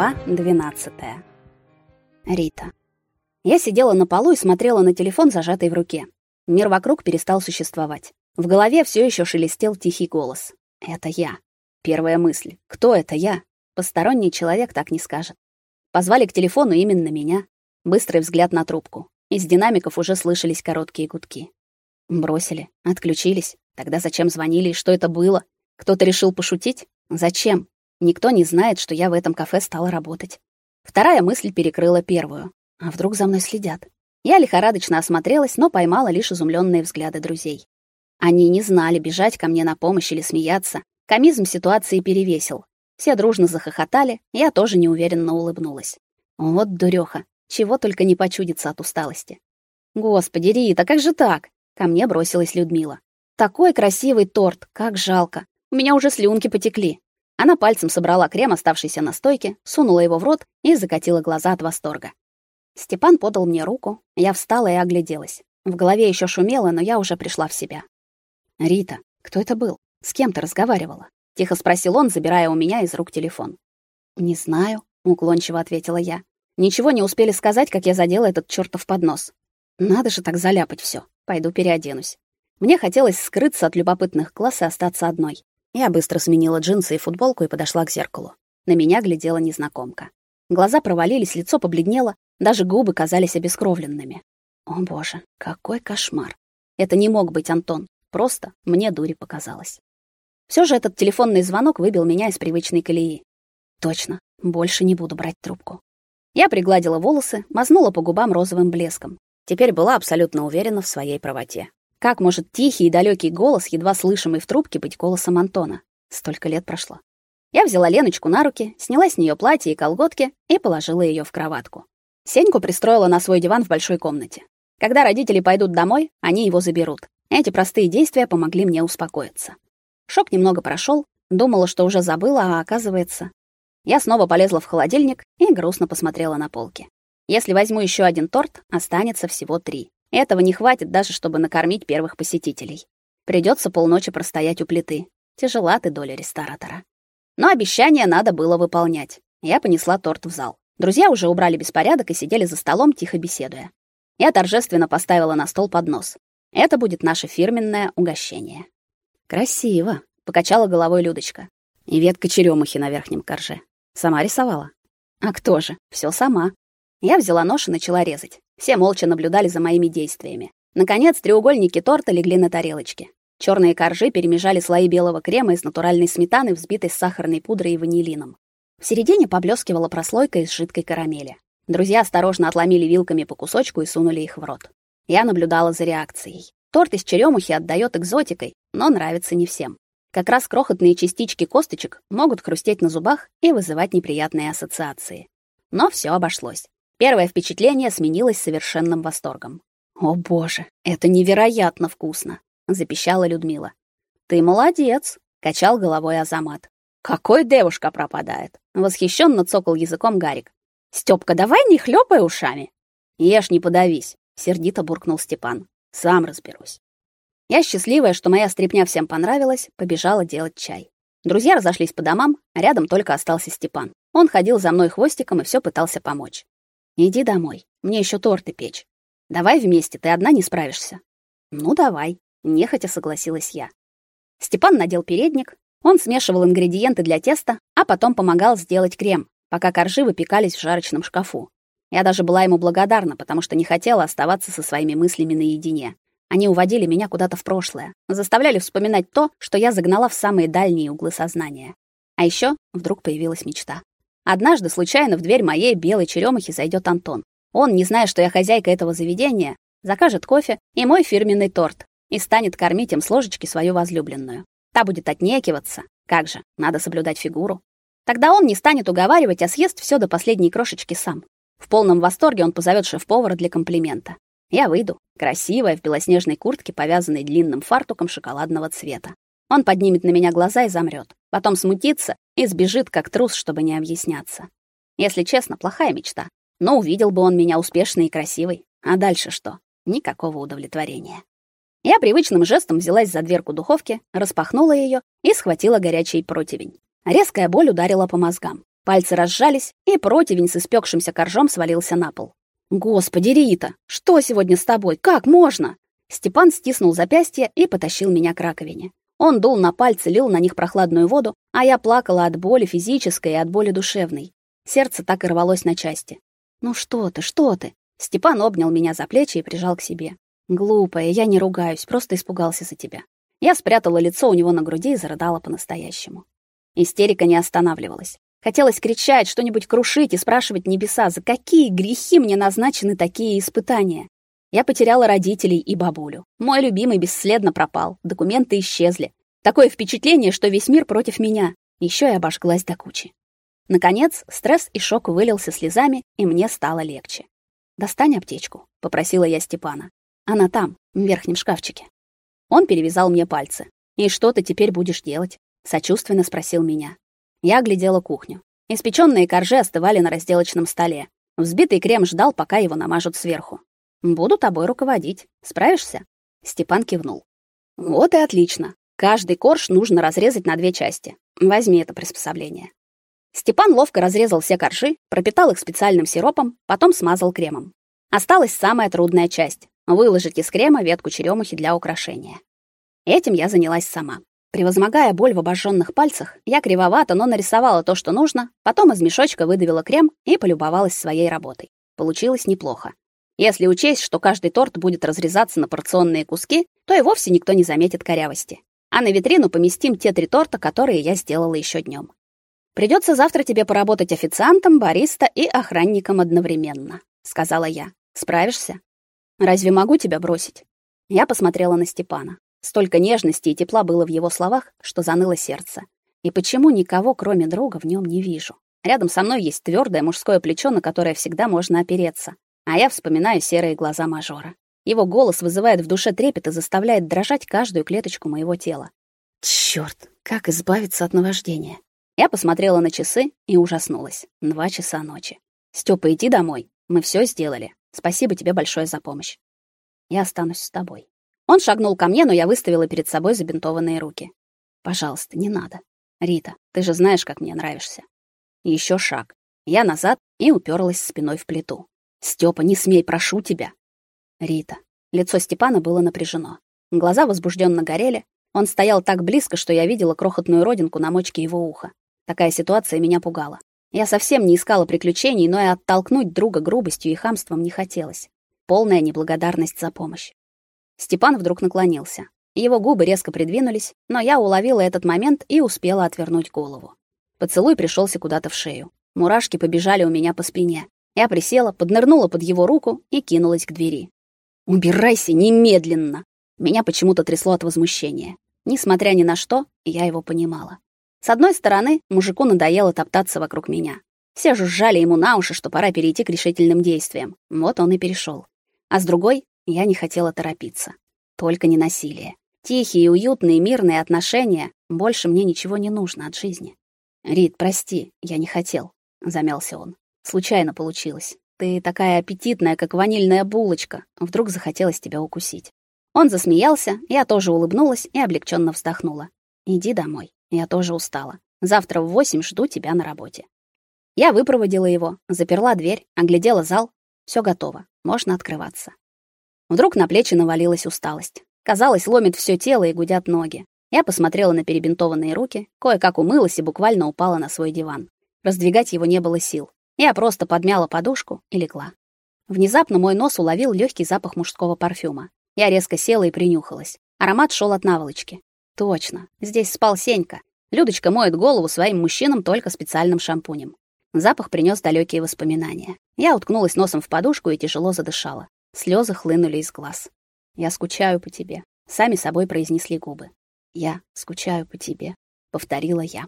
Глава 12. Рита. Я сидела на полу и смотрела на телефон, зажатый в руке. Мир вокруг перестал существовать. В голове все еще шелестел тихий голос. Это я. Первая мысль. Кто это я? Посторонний человек так не скажет. Позвали к телефону именно меня. Быстрый взгляд на трубку. Из динамиков уже слышались короткие гудки. Бросили, отключились. Тогда зачем звонили и что это было? Кто-то решил пошутить? Зачем? Никто не знает, что я в этом кафе стала работать. Вторая мысль перекрыла первую. А вдруг за мной следят? Я лихорадочно осмотрелась, но поймала лишь изумленные взгляды друзей. Они не знали, бежать ко мне на помощь или смеяться. Комизм ситуации перевесил. Все дружно захохотали, я тоже неуверенно улыбнулась. Вот дурёха, чего только не почудится от усталости. Господи, Рита, как же так? Ко мне бросилась Людмила. Такой красивый торт, как жалко. У меня уже слюнки потекли. Она пальцем собрала крем, оставшийся на стойке, сунула его в рот и закатила глаза от восторга. Степан подал мне руку, я встала и огляделась. В голове еще шумело, но я уже пришла в себя. «Рита, кто это был? С кем ты разговаривала?» — тихо спросил он, забирая у меня из рук телефон. «Не знаю», — уклончиво ответила я. «Ничего не успели сказать, как я задела этот чертов поднос. Надо же так заляпать все. Пойду переоденусь». Мне хотелось скрыться от любопытных глаз и остаться одной. Я быстро сменила джинсы и футболку и подошла к зеркалу. На меня глядела незнакомка. Глаза провалились, лицо побледнело, даже губы казались обескровленными. О, боже, какой кошмар. Это не мог быть Антон. Просто мне дури показалось. Все же этот телефонный звонок выбил меня из привычной колеи. Точно, больше не буду брать трубку. Я пригладила волосы, мазнула по губам розовым блеском. Теперь была абсолютно уверена в своей правоте. Как может тихий и далекий голос, едва слышимый в трубке, быть голосом Антона? Столько лет прошло. Я взяла Леночку на руки, сняла с нее платье и колготки и положила ее в кроватку. Сеньку пристроила на свой диван в большой комнате. Когда родители пойдут домой, они его заберут. Эти простые действия помогли мне успокоиться. Шок немного прошел, думала, что уже забыла, а оказывается... Я снова полезла в холодильник и грустно посмотрела на полки. Если возьму еще один торт, останется всего три. Этого не хватит даже, чтобы накормить первых посетителей. Придется полночи простоять у плиты. Тяжела ты доля ресторатора. Но обещание надо было выполнять. Я понесла торт в зал. Друзья уже убрали беспорядок и сидели за столом, тихо беседуя. Я торжественно поставила на стол поднос. Это будет наше фирменное угощение. Красиво, покачала головой Людочка. И ветка черемухи на верхнем корже. Сама рисовала. А кто же? Все сама. Я взяла нож и начала резать. Все молча наблюдали за моими действиями. Наконец, треугольники торта легли на тарелочки. Черные коржи перемежали слои белого крема из натуральной сметаны, взбитой с сахарной пудрой и ванилином. В середине поблескивала прослойка из жидкой карамели. Друзья осторожно отломили вилками по кусочку и сунули их в рот. Я наблюдала за реакцией. Торт из черемухи отдает экзотикой, но нравится не всем. Как раз крохотные частички косточек могут хрустеть на зубах и вызывать неприятные ассоциации. Но все обошлось. Первое впечатление сменилось совершенным восторгом. «О, боже, это невероятно вкусно!» — запищала Людмила. «Ты молодец!» — качал головой Азамат. «Какой девушка пропадает!» — восхищенно цокал языком Гарик. «Стёпка, давай не хлёпай ушами!» «Ешь, не подавись!» — сердито буркнул Степан. «Сам разберусь». Я, счастливая, что моя стряпня всем понравилась, побежала делать чай. Друзья разошлись по домам, а рядом только остался Степан. Он ходил за мной хвостиком и все пытался помочь. Иди домой. Мне еще торты печь. Давай вместе, ты одна не справишься. Ну давай, нехотя согласилась я. Степан надел передник, он смешивал ингредиенты для теста, а потом помогал сделать крем, пока коржи выпекались в жарочном шкафу. Я даже была ему благодарна, потому что не хотела оставаться со своими мыслями наедине. Они уводили меня куда-то в прошлое, заставляли вспоминать то, что я загнала в самые дальние углы сознания. А еще вдруг появилась мечта. Однажды случайно в дверь моей белой черемухи зайдет Антон. Он, не зная, что я хозяйка этого заведения, закажет кофе и мой фирменный торт и станет кормить им с ложечки свою возлюбленную. Та будет отнекиваться. Как же, надо соблюдать фигуру. Тогда он не станет уговаривать, а съест все до последней крошечки сам. В полном восторге он позовет шеф-повара для комплимента. Я выйду, красивая, в белоснежной куртке, повязанной длинным фартуком шоколадного цвета. Он поднимет на меня глаза и замрет, потом смутится и сбежит как трус, чтобы не объясняться. Если честно, плохая мечта. Но увидел бы он меня успешной и красивой, а дальше что? Никакого удовлетворения. Я привычным жестом взялась за дверку духовки, распахнула ее и схватила горячий противень. Резкая боль ударила по мозгам. Пальцы разжались, и противень с испекшимся коржом свалился на пол. Господи, Рита, что сегодня с тобой? Как можно? Степан стиснул запястье и потащил меня к раковине. Он дул на пальцы, лил на них прохладную воду, а я плакала от боли физической и от боли душевной. Сердце так и рвалось на части. Ну что ты, что ты? Степан обнял меня за плечи и прижал к себе. Глупая, я не ругаюсь, просто испугался за тебя. Я спрятала лицо у него на груди и зарыдала по-настоящему. Истерика не останавливалась. Хотелось кричать, что-нибудь крушить и спрашивать небеса, за какие грехи мне назначены такие испытания. Я потеряла родителей и бабулю. Мой любимый бесследно пропал, документы исчезли. Такое впечатление, что весь мир против меня. Еще и обожглась до кучи. Наконец, стресс и шок вылился слезами, и мне стало легче. «Достань аптечку», — попросила я Степана. «Она там, в верхнем шкафчике». Он перевязал мне пальцы. «И что ты теперь будешь делать?» — сочувственно спросил меня. Я оглядела кухню. Испечённые коржи остывали на разделочном столе. Взбитый крем ждал, пока его намажут сверху. Буду тобой руководить. Справишься? Степан кивнул. Вот и отлично. Каждый корж нужно разрезать на две части. Возьми это приспособление. Степан ловко разрезал все коржи, пропитал их специальным сиропом, потом смазал кремом. Осталась самая трудная часть выложить из крема ветку черемухи для украшения. Этим я занялась сама. Превозмогая боль в обожженных пальцах, я кривовато, но нарисовала то, что нужно, потом из мешочка выдавила крем и полюбовалась своей работой. Получилось неплохо. Если учесть, что каждый торт будет разрезаться на порционные куски, то и вовсе никто не заметит корявости. А на витрину поместим те три торта, которые я сделала еще днем. Придется завтра тебе поработать официантом, бариста и охранником одновременно, сказала я. Справишься? Разве могу тебя бросить? Я посмотрела на Степана. Столько нежности и тепла было в его словах, что заныло сердце. И почему никого, кроме друга, в нем не вижу? Рядом со мной есть твердое мужское плечо, на которое всегда можно опереться. А я вспоминаю серые глаза мажора. Его голос вызывает в душе трепет и заставляет дрожать каждую клеточку моего тела. Чёрт, как избавиться от наваждения? Я посмотрела на часы и ужаснулась. Два часа ночи. Стёпа, иди домой. Мы всё сделали. Спасибо тебе большое за помощь. Я останусь с тобой. Он шагнул ко мне, но я выставила перед собой забинтованные руки. Пожалуйста, не надо. Рита, ты же знаешь, как мне нравишься. Еще шаг. Я назад и уперлась спиной в плиту. Степа, не смей, прошу тебя. Рита. Лицо Степана было напряжено. Глаза возбужденно горели. Он стоял так близко, что я видела крохотную родинку на мочке его уха. Такая ситуация меня пугала. Я совсем не искала приключений, но и оттолкнуть друга грубостью и хамством не хотелось. Полная неблагодарность за помощь. Степан вдруг наклонился. Его губы резко придвинулись, но я уловила этот момент и успела отвернуть голову. Поцелуй пришелся куда-то в шею. Мурашки побежали у меня по спине. Я присела, поднырнула под его руку и кинулась к двери. «Убирайся немедленно!» Меня почему-то трясло от возмущения. Несмотря ни на что, я его понимала. С одной стороны, мужику надоело топтаться вокруг меня. Все жужжали ему на уши, что пора перейти к решительным действиям. Вот он и перешел. А с другой, я не хотела торопиться. Только не насилие. Тихие, уютные, мирные отношения. Больше мне ничего не нужно от жизни. Рит, прости, я не хотел, замялся он. Случайно получилось. Ты такая аппетитная, как ванильная булочка. Вдруг захотелось тебя укусить. Он засмеялся, я тоже улыбнулась и облегченно вздохнула. Иди домой. Я тоже устала. Завтра в восемь жду тебя на работе. Я выпроводила его, заперла дверь, оглядела зал. Все готово. Можно открываться. Вдруг на плечи навалилась усталость. Казалось, ломит все тело и гудят ноги. Я посмотрела на перебинтованные руки, кое-как умылась и буквально упала на свой диван. Раздвигать его не было сил. Я просто подмяла подушку и легла. Внезапно мой нос уловил легкий запах мужского парфюма. Я резко села и принюхалась. Аромат шел от наволочки. Точно, здесь спал Сенька. Людочка моет голову своим мужчинам только специальным шампунем. Запах принес далекие воспоминания. Я уткнулась носом в подушку и тяжело задышала. Слезы хлынули из глаз. Я скучаю по тебе, сами собой произнесли губы. Я скучаю по тебе, повторила я.